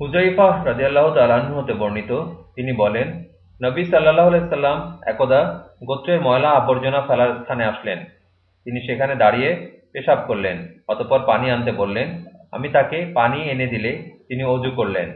হুজাইফা রাজিয়াল্লাহ তালাহ্ন হতে বর্ণিত। তিনি বলেন, নবী সাল্লাহ সাল্লাম একদা গোত্রের ময়লা আবর্জনা ফেলার স্থানে আসলেন। তিনি সেখানে দাঁড়িয়ে পেশাব করলেন, অতপর পানি আনতে বললেন, আমি তাকে পানি এনে দিলে তিনি অজু করলেন।